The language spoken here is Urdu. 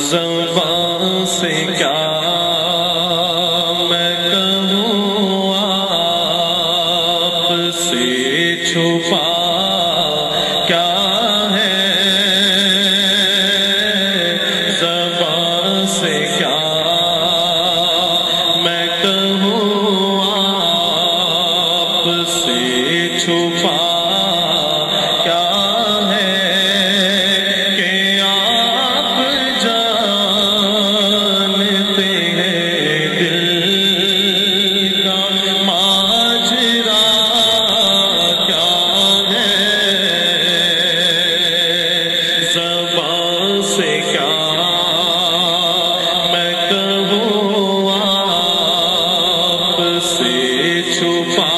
زبان سے کیا میں کہوں آپ سے چھپا کیا ہے زبان سے You'll